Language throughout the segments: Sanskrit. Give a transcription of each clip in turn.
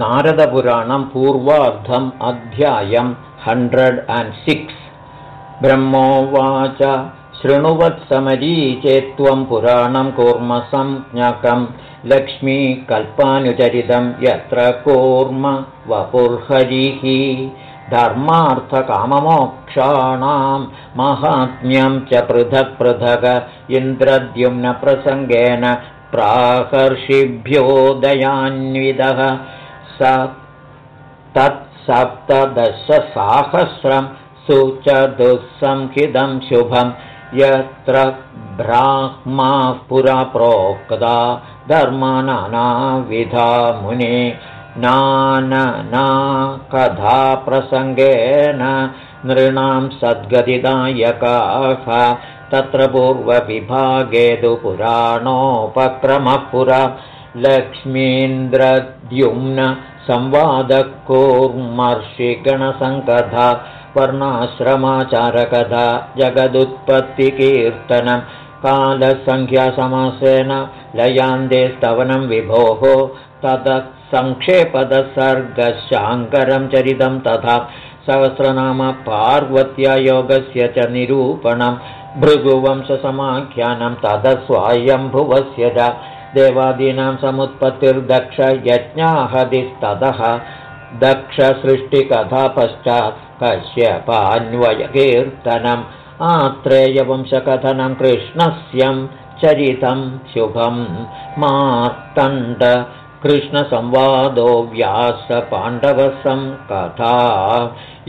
नारदपुराणं पूर्वार्धम् अध्यायं हण्ड्रेड् अण्ड् सिक्स् ब्रह्मोवाच शृणुवत्समरीचे त्वं पुराणं कूर्मसंज्ञकं लक्ष्मीकल्पानुचरितं यत्र कूर्म वपुर्हरिः। धर्मार्थकाममोक्षाणां माहात्म्यं च पृथक् पृथग इन्द्रद्युम्नप्रसङ्गेन प्राकर्षिभ्योदयान्विदः स तत्सप्तदशसाहस्रं सुचतुःसंहितं शुभं। यत्र ब्राह्माः पुरा प्रोक्ता धर्मानानाविधा मुने। नानना कथाप्रसङ्गेन नृणां सद्गतिदायकाः। तत्र पूर्वविभागे तु पुराणोपक्रमः पुरा लक्ष्मीन्द्रद्युम्न संवादकूर्मर्षिगणसङ्कथा वर्णाश्रमाचारकथा जगदुत्पत्तिकीर्तनं कालसङ्ख्यासमासेन लयान्दे स्तवनं विभोः ततः सङ्क्षेपदसर्गशाङ्करं चरितं तथा सहस्रनाम पार्वत्या योगस्य च निरूपणं भृगुवंशसमाख्यानं ततः स्वायम्भुवस्य च देवादीनां समुत्पत्तिर्दक्षयज्ञाहदिस्ततः दक्षसृष्टिकथा पश्चात् कश्यपान्वयकीर्तनम् आत्रेयवंशकथनं कृष्णस्यं चरितं शुभं मार्तण्ड कृष्णसंवादो व्यासपाण्डवसं कथा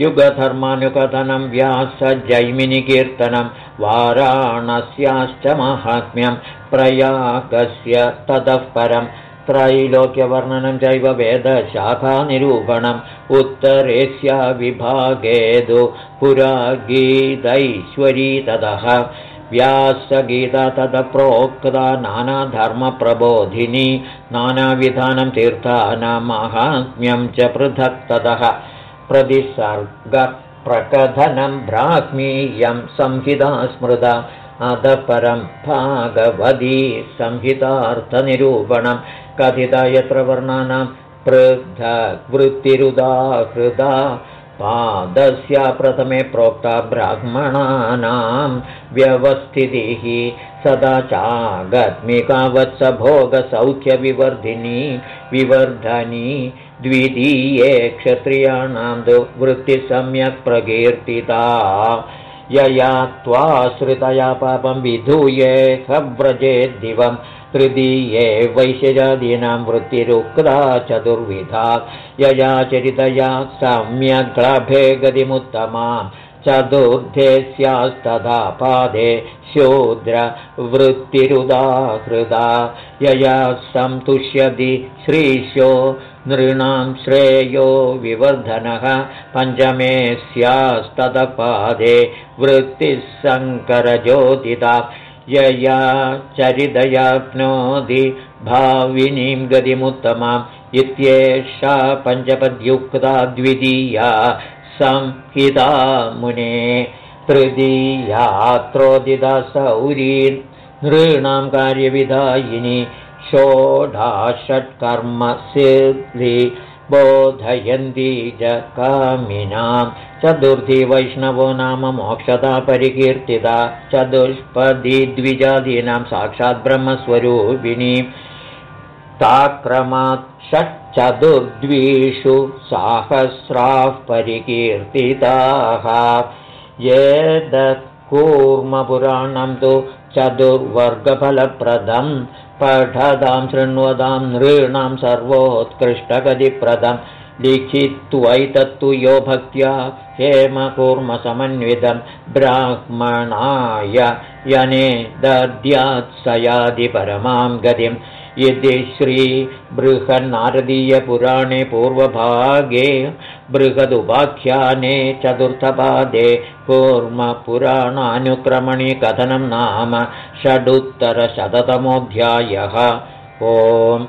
युगधर्मानुकथनं व्यासजैमिनिकीर्तनं वाराणस्याश्च माहात्म्यं प्रयागस्य ततः परं त्रैलोक्यवर्णनं चैव वेदशाखानिरूपणम् उत्तरेस्या विभागेदु पुरा गीतैश्वरी ततः व्यासगीता तद प्रोक्ता नानाधर्मप्रबोधिनी नानाविधानं तीर्थानामाहात्म्यं च पृथक् ततः। प्रतिसर्गप्रकथनं ब्राह्मीयं संहिता स्मृता अधपरं भागवती संहितार्थनिरूपणं। कथिता यत्र वर्णानां पृथग्वृत्तिरुदाहृदा पादस्य प्रथमे प्रोक्ता ब्राह्मणानां व्यवस्थितिः सदा चागत्मिकावत्सभोगसौख्यविवर्धिनी विवर्धनी द्वितीये क्षत्रियाणां तु वृत्तिसम्यक् प्रकीर्तिता। यया त्वाश्रितया पापं विधूये खव्रजेद्दिवम् तृतीये वैश्यजादीनां वृत्तिरुक्ता चतुर्विधा। यया चरितया सम्यग्लभे गतिमुत्तमां। चतुर्थे स्यास्तथा पादे शूद्रवृत्तिरुदाहृदा यया सन्तुष्यति श्रीशो नृणां श्रेयो विवर्धनः। पञ्चमे स्यास्ततपादे वृत्तिः सङ्करज्योतिता यया चरितयाप्नोति भाविनीं गतिमुत्तमाम् इत्येषा पञ्चपद्युक्ता द्वितीया संहिता मुने तृतीयात्रोदिता सौरी नृणां कार्यविधायिनी षोडाषट्कर्मसिद्धि बोधयन्ती च कामिनां। चतुर्थी वैष्णवो नाम मोक्षता परिकीर्तिता चतुष्पदी द्विजादीनां साक्षात् ब्रह्मस्वरूपिणी। ताक्रमात् षट्चतुर्द्विषु साहस्राः परिकीर्तिताः। कूर्मपुराणं तु चतुर्वर्गफलप्रदम् पठदां शृण्वतां नृणां सर्वोत्कृष्टगतिप्रदं लिखित्वैतत्तु यो भक्त्या हेमकूर्मसमन्वितं ब्राह्मणाय यने दद्यात् स यादि परमां गतिम्। इति श्रीबृहन्नारदीयपुराणे पूर्वभागे बृहदुपाख्याने चतुर्थपादे कूर्मपुराणानुक्रमणि कथनं नाम षडुत्तरशततमोऽध्यायः। ओम्